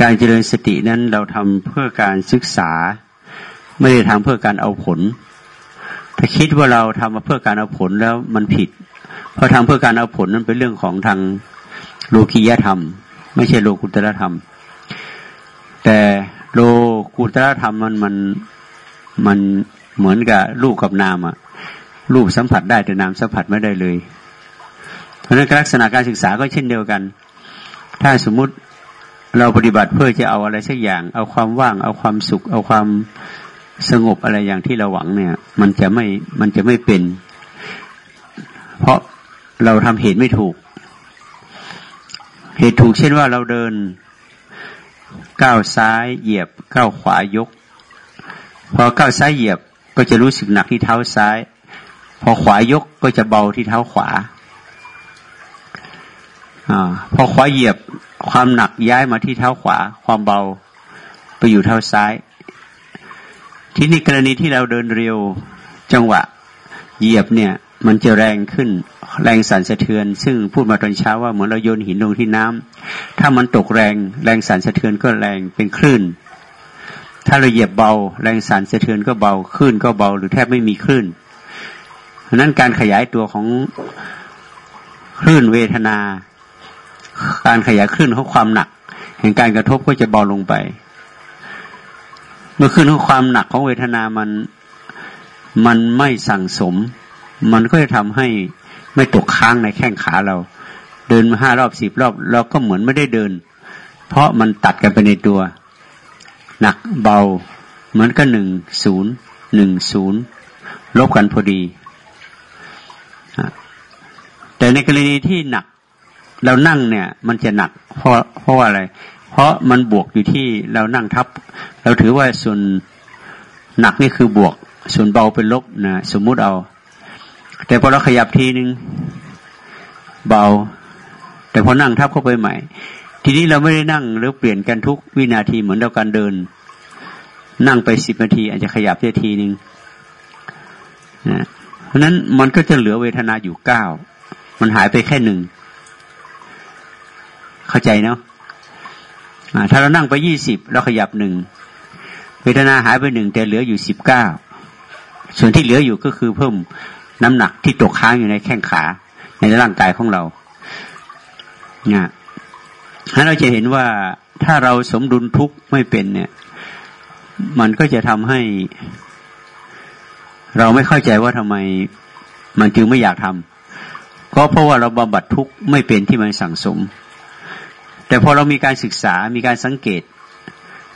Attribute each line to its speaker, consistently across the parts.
Speaker 1: การเจริญสตินั้นเราทำเพื่อการศึกษา ไม่ได้ทำเพื่อการเอาผล ถ้าคิดว่าเราทำมาเพื่อการเอาผลแล้วมันผิด เพราะทำเพื่อการเอาผลนั้นเป็นเรื่องของทางโลกียธรรม ไม่ใช่โลกุตตรธรรม แต่โลกุตตรธรรมมันมันมันเหมือนกับรูปกับนามอะรูปสัมผัสได้แต่นามสัมผัสไม่ได้เลย เพราะนั้นลักษณะการศึกษาก็เช่นเดียวกัน ถ้าสมมุติ เราปฏิบัติเพื่อจะเอาอะไรสักอย่าง เอาความว่าง เอาความสุข เอาความสงบอะไรอย่างที่เราหวังเนี่ย มันจะไม่มันจะไม่เป็น เพราะเราทำเหตุไม่ถูก เหตุถูกเช่นว่าเราเดินก้าวซ้ายเหยียบก้าวขวายก พอก้าวซ้ายเหยียบก็จะรู้สึกหนักที่เท้าซ้าย พอขวายกก็จะเบาที่เท้าขวาอพอขวาเหยียบ ความหนักย้ายมาที่เท้าขวา ความเบาไปอยู่เท้าซ้าย ที่นี่กรณีที่เราเดินเร็วจังหวะ เหยียบเนี่ย มันจะแรงขึ้น แรงสั่นสะเทือน ซึ่งพูดมาตอนเช้าว่าเหมือนเราโยนหินลงที่น้ำถ้ามันตกแรงแรงสั่นสะเทือนก็แรงเป็นคลื่น ถ้าเราเหยียบเบา แรงสั่นสะเทือนก็เบาคลื่นก็เบาหรือแทบไม่มีคลื่นนั้นการขยายตัวของคลื่นเวทนา การขยายขึ้นของความหนักแห่งการกระทบก็จะเบาลงไป เมื่อขึ้นของความหนักของเวทนามันมันไม่สั่งสม มันก็จะทำให้ไม่ตกค้างในแข้งขาเรา เดินมาห้ารอบสิบรอบ เราก็เหมือนไม่ได้เดิน เพราะมันตัดกันไปในตัว หนักเบา เหมือนกับหนึ่งศูนย์หนึ่งศูนย์ลบกันพอดี แต่ในกรณีที่หนัก เรานั่งเนี่ย มันจะหนัก เพราะเพราะว่าอะไร เพราะมันบวกอยู่ที่เรานั่งทับ เราถือว่าส่วนหนักนี่คือบวก ส่วนเบาเป็นลบนะสมมุติเอา แต่พอเราขยับทีนึงเบา แต่พอนั่งทับเข้าไปใหม่ ทีนี้เราไม่ได้นั่งหรือเปลี่ยนกันทุกวินาทีเหมือนเราการเดิน นั่งไปสิบนาที อาจจะขยับได้ทีนึงนะเพราะนั้นมันก็จะเหลือเวทนาอยู่เก้ามันหายไปแค่หนึ่ง เข้าใจเนาะถ้าเรานั่งไปยี่สิบเราขยับหนึ่งเวทนาหายไปหนึ่งแต่เหลืออยู่สิบเก้าส่วนที่เหลืออยู่ก็คือเพิ่มน้ำหนักที่ตกค้างอยู่ในแข้งขาในร่างกายของเราเนี่ยถ้าเราจะเห็นว่าถ้าเราสมดุลทุกข์ไม่เป็นเนี่ย มันก็จะทำให้ เราไม่เข้าใจว่าทำไมมันจึงไม่อยากทำก็เพราะว่าเราบำบัดทุกข์ไม่เป็นที่มันสั่งสม แต่พอเรามีการศึกษา มีการสังเกต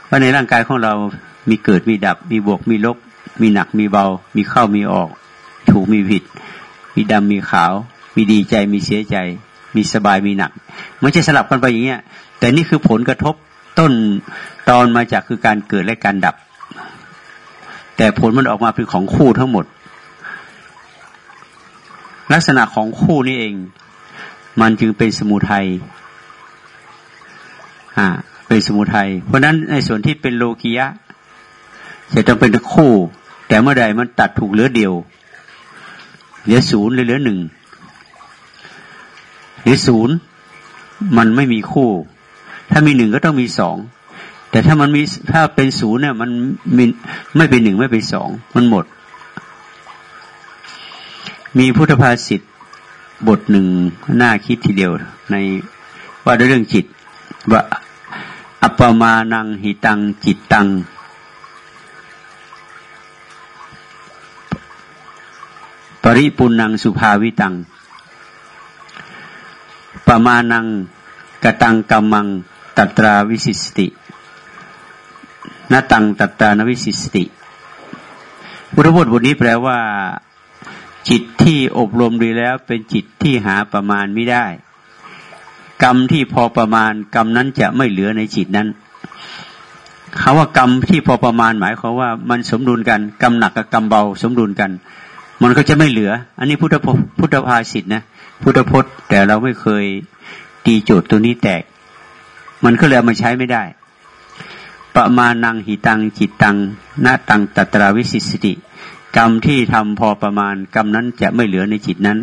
Speaker 1: ว่าในร่างกายของเรามีเกิด มีดับ มีบวก มีลบ มีหนัก มีเบา มีเข้า มีออก ถูก มีผิด มีดำ มีขาว มีดีใจ มีเสียใจ มีสบาย มีหนัก มันจะสลับกันไปอย่างเงี้ย แต่นี่คือผลกระทบต้นตอนมาจากคือการเกิดและการดับ แต่ผลมันออกมาเป็นของคู่ทั้งหมด ลักษณะของคู่นี่เอง มันจึงเป็นสมุทัย อ่าเป็นสมุทัยเพราะนั้นในส่วนที่เป็นโลกียะ จะต้องเป็นคู่ แต่เมื่อใดมันตัดถูกเหลือเดียว เหลือศูนย์เหลือหนึ่งหลือศูนย์มันไม่มีคู่ ถ้ามีหนึ่งก็ต้องมีสองแต่ถ้ามันมีถ้าเป็นศูนย์เนี่ยมันมีไม่เป็นหนึ่งไม่เป็นสองมันหมด มีพุทธภาษิตบทหนึ่งน่าคิดทีเดียวในว่าด้วยเรื่องจิตว่า อัปมานังหิตังจิตตัง ปริปุนังสุภาวิตัง ปมานังกตังกัมมังตัตราวิสิสตินตังตัตานวิสิสติพุทธบทบทนี้แปลว่า จิตที่อบรมดีแล้วเป็นจิตที่หาประมาณไม่ได้ กรรมที่พอประมาณ กรรมนั้นจะไม่เหลือในจิตนั้นคาว่ากรรมที่พอประมาณหมายความว่ามันสมดุลกันกรรมหนักกับกรรมเบาสมดุลกัน มันก็จะไม่เหลือ อันนี้พุทธพุทธภาษิตนะพุทธพจน์ แต่เราไม่เคยตีโจทย์ตัวนี้แตก มันก็เลยมาใช้ไม่ได้ ประมาณนังหิตังจิตตังนาตังตัตราวิสิสติ กรรมที่ทำพอประมาณ กรรมนั้นจะไม่เหลือในจิตนั้น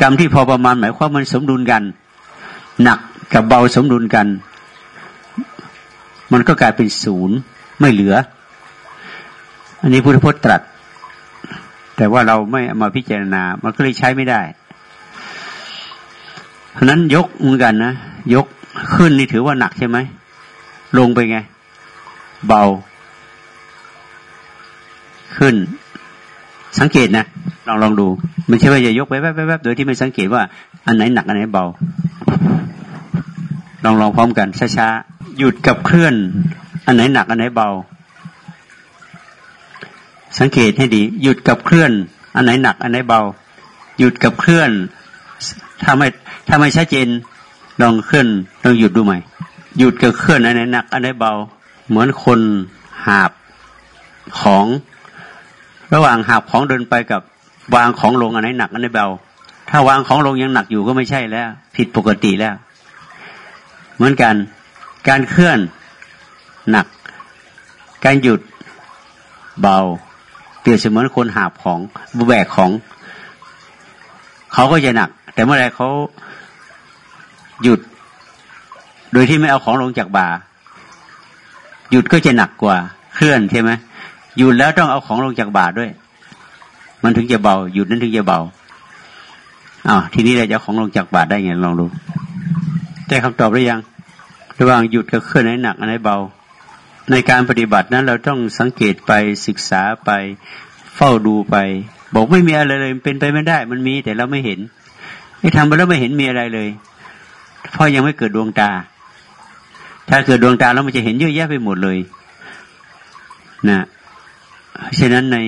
Speaker 1: กรรมที่พอประมาณหมายความมันสมดุลกัน หนักกับเบาสมดุลกัน มันก็กลายเป็นศูนย์ไม่เหลือ อันนี้พุทธพจน์ตรัส แต่ว่าเราไม่มาพิจารณา มันก็เลยใช้ไม่ได้ เพราะนั้นยกเหมือนกันนะ ยกขึ้นนี่ถือว่าหนักใช่ไหม ลงไปไง เบา ขึ้น สังเกตนะ ลองลองดูไม่ใช่ว่าจะยกไปแวบๆโดยที่ไม่สังเกตว่า อันไหนหนักอันไหนเบา ลองลองพร้อมกันช้าๆหยุดกับเคลื่อน อันไหนหนักอันไหนเบา สังเกตให้ดี หยุดกับเคลื่อน อันไหนหนัก อันไหนเบา หยุดกับเคลื่อนถ้าไม่ถ้าไม่ชัดเจนลองเคลื่อนลองหยุดดูใหม่หยุดกับเคลื่อนอันไหนหนัก อันไหนเบา เหมือนคนหาบของ ระหว่างหาบของเดินไปกับวางของลงอันไหนหนักอันไหนเบา ถ้าวางของลงยังหนักอยู่ก็ไม่ใช่แล้ว ผิดปกติแล้ว เหมือนกัน การเคลื่อนหนัก การหยุดเบา เปรียบเสมือนคนหาบของแบกของ เขาก็จะหนัก แต่เมื่อไรเขาหยุด โดยที่ไม่เอาของลงจากบ่า หยุดก็จะหนักกว่า เคลื่อนใช่ไหมหยุดแล้วต้องเอาของลงจากบ่าด้วย มันถึงจะเบา หยุดนั้นถึงจะเบาอ้าวทีนี้เราจะของลงจากบาทได้ไงลองดู ได้คำตอบหรือยัง ระหว่างหยุดกับเคลื่อนไหนหนักอันไหนเบา ในการปฏิบัตินั้น เราต้องสังเกตไปศึกษาไป เฝ้าดูไป บอกไม่มีอะไรเลยเป็นไปไม่ได้ มันมีแต่เราไม่เห็นไม่ทำไปแล้วไม่เห็นมีอะไรเลยเพราะยังไม่เกิดดวงตา ถ้าเกิดดวงตาแล้วมันจะเห็นเยอะแยะไปหมดเลยนะฉะนั้นใน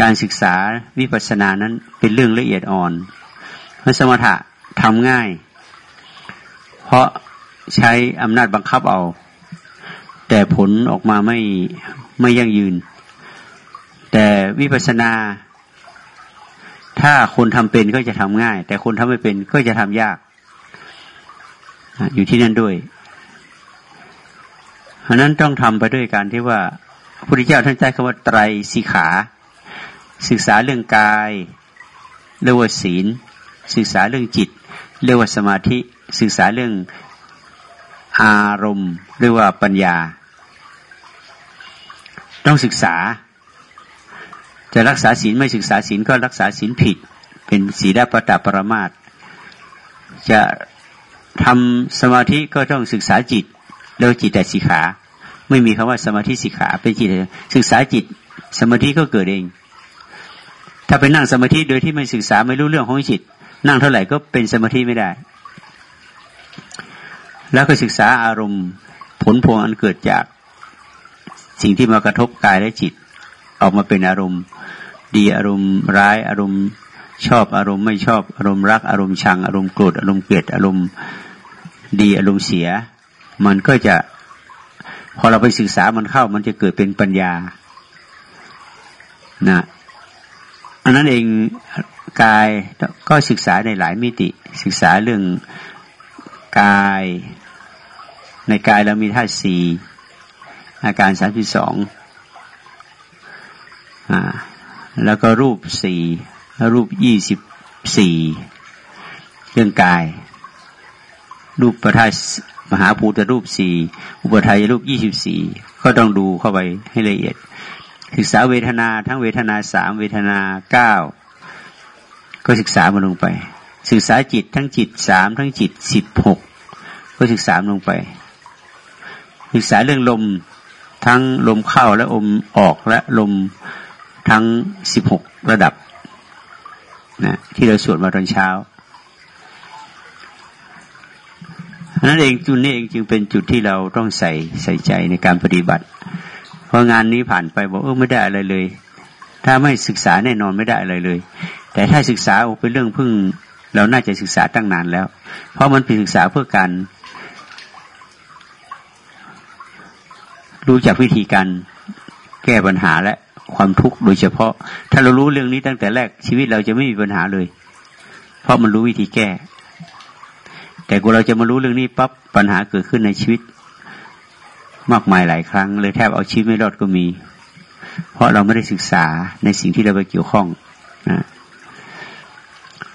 Speaker 1: การศึกษาวิปัสสนานั้นเป็นเรื่องละเอียดอ่อนพระสมถะทำง่าย ราะใช้อำนาจบังคับเอา แต่ผลออกมาไม่ไม่ยั่งยืน แต่วิปัสสนา ถ้าคนทำเป็นก็จะทำง่าย แต่คนทำไม่เป็นก็จะทำยาก อยู่ที่นั่นด้วยเพราะนั้นต้องทำไปด้วยการที่ว่าพระพุทธเจ้าท่านใช้คำว่าไตรสิขา ศึกษาเรื่องกายเรียกว่าศีล ศึกษาเรื่องจิต เรียกว่าสมาธิ ศึกษาเรื่องอารมณ์เรียกว่าปัญญา ต้องศึกษา จะรักษาศีลไม่ศึกษาศีลก็รักษาศีลผิด เป็นศีลปตปรมาตจะทำสมาธิก็ต้องศึกษาจิตเรียจิตแต่สิขา ไม่มีคำว่าสมาธิสิขาเป็นจิตศึกษาจิต สมาธิก็เกิดเอง ถ้าไปนั่งสมาธิโดยที่ไม่ศึกษาไม่รู้เรื่องของจิต นั่งเท่าไหร่ก็เป็นสมาธิไม่ได้ แล้วก็ศึกษาอารมณ์ ผลพวงอันเกิดจาก สิ่งที่มากระทบกายและจิต ออกมาเป็นอารมณ์ ดีอารมณ์ร้ายอารมณ์ ชอบอารมณ์ไม่ชอบอารมณ์รัก อารมณ์ชัง อารมณ์โกรธอารมณ์เกลียดอารมณ์ ดีอารมณ์เสีย มันก็จะ พอเราไปศึกษามันเข้า มันจะเกิดเป็นปัญญานะอันนั้นเองกายก็ศึกษาในหลายมิติ ศึกษาเรื่องกาย ในกายเรามีธาตุสี่อาการสามสิบสองอ่าแล้วก็รูปสี่รูปยี่สิบสี่เรื่องกาย รูปประทายมหาภูตรูปสี่อุปทายรูปยี่สิบสี่ก็ต้องดูเข้าไปให้ละเอียด ศึกษาเวทนาทั้งเวทนาสามเวทนาเก้าก็ศึกษามาลงไป ศึกษาจิตทั้งจิตสามทั้งจิตสิบหกก็ศึกษาลงไป ศึกษาเรื่องลมทั้งลมเข้าและลมออกและลมทั้งสิบหกระดับนะที่เราสวดมาตอนเช้านั้นเองจุดนี้เองจึงเป็นจุดที่เราต้องใส่ใส่ใจในการปฏิบัติ เพราะงานนี้ผ่านไปบอกเออไม่ได้อะไรเลย ถ้าไม่ศึกษาแน่นอนไม่ได้อะไรเลย แต่ถ้าศึกษาเป็นเรื่องพึ่ง เราน่าจะศึกษาตั้งนานแล้ว เพราะมันเป็นศึกษาเพื่อการ รู้จักวิธีการแก้ปัญหาและความทุกข์โดยเฉพาะ ถ้าเรารู้เรื่องนี้ตั้งแต่แรกชีวิตเราจะไม่มีปัญหาเลย เพราะมันรู้วิธีแก้ แต่กูเราจะมารู้เรื่องนี้ปั๊บปัญหาเกิดขึ้นในชีวิต มากมายหลายครั้งเลยแทบเอาชีวิตไม่รอดก็มี เพราะเราไม่ได้ศึกษาในสิ่งที่เราไปเกี่ยวข้องนะ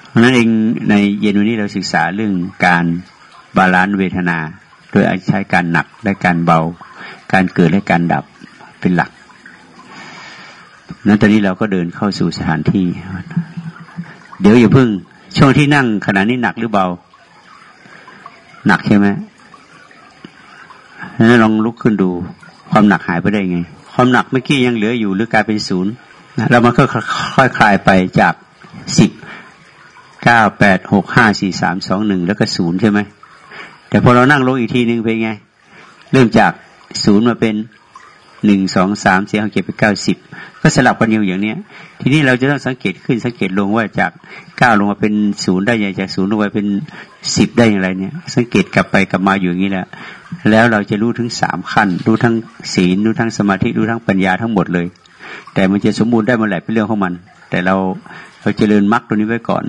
Speaker 1: เพราะนั้นเองในเย็นวันนี้เราศึกษาเรื่องการbalance เวทนา โดยอาใช้การหนักและการเบา การเกิดและการดับเป็นหลัก นั้นตอนนี้เราก็เดินเข้าสู่สถานที่ เดี๋ยวอย่าเพิ่ง ช่วงที่นั่งขณะนี้หนักหรือเบา หนักใช่ไหมนั้นลองลุกขึ้นดู ความหนักหายไปได้ไง ความหนักเมื่อกี้ยังเหลืออยู่หรือกลายเป็นศูนย์แล้วมันก็ค่อยคลายไปจากสิบเก้าแปดหกห้าสี่สามสองหนึ่งแล้วก็ศูนย์ใช่ไหม แต่พอเรานั่งลงอีกทีหนึ่งเป็นไง เริ่มจากศูนย์มาเป็นหนึ่งสองสามสี่ห้าเจ็ดไปเก้าสิบก็สลับกันอยู่อย่างเนี้ย ทีนี้เราจะต้องสังเกตขึ้นสังเกตลงว่าจากเก้าลงมาเป็นศูนย์ได้ยังจากศูนย์ลงไปเป็นสิบได้อย่างไรเนี่ย สังเกตกลับไปกลับมาอยู่อย่างนี้แหละแล้วเราจะรู้ถึงสามขั้น รู้ทั้งศีลรู้ทั้งสมาธิรู้ทั้งปัญญาทั้งหมดเลย แต่มันจะสมบูรณ์ได้เมื่อไหร่เป็นเรื่องของมัน แต่เราเราจเจริญมรรคตัวนี้ไว้ก่อน